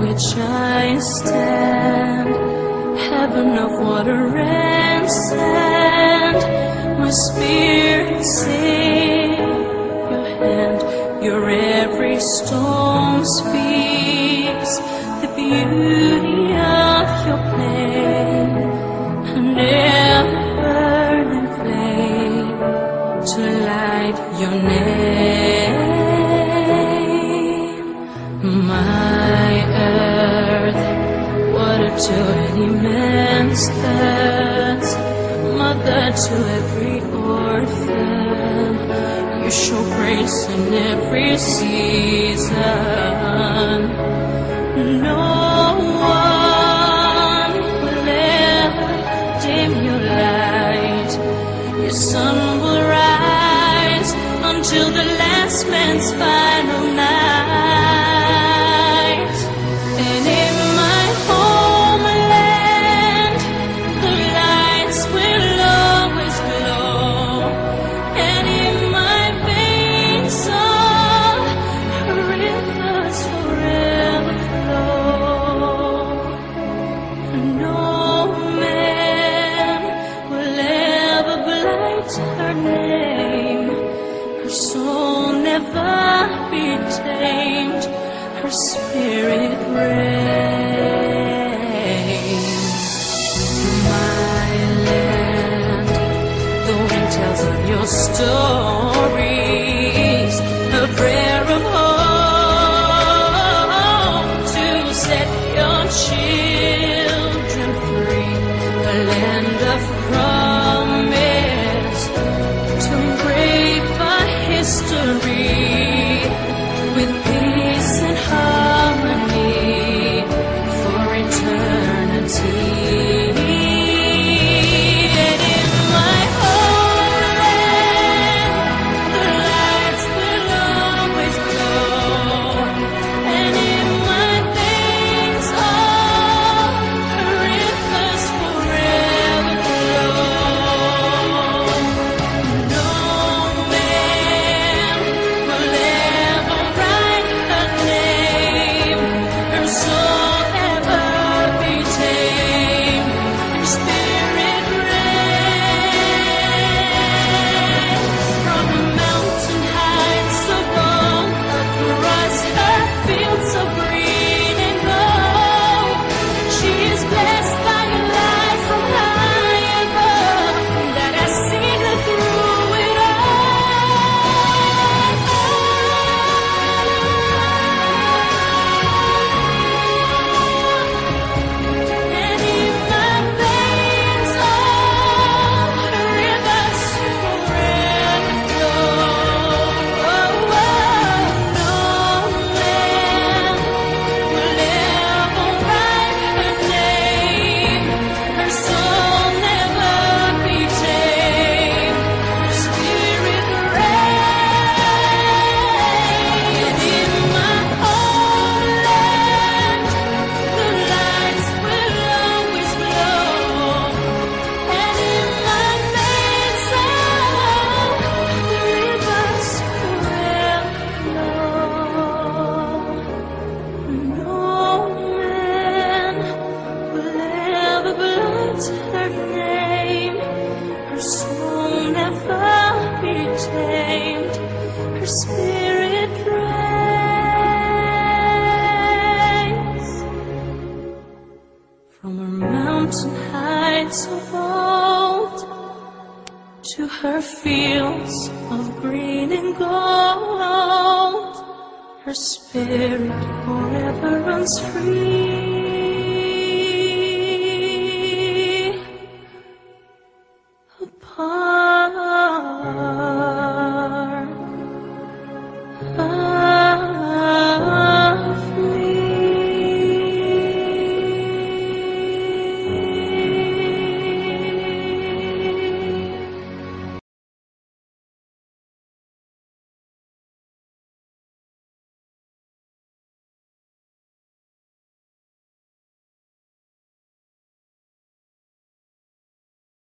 which I stand, heaven of water and sand, my spirit sing. Your hand, your every storm speaks. The beauty of your pain, an ever burning flame. To light your name. to any man's hands, mother to every orphan. You show grace in every season. her name. Her soul never be tamed, her spirit reigns. My land, the wind tells of your story. her spirit praise. From her mountain heights of old to her fields of green and gold, her spirit forever runs free.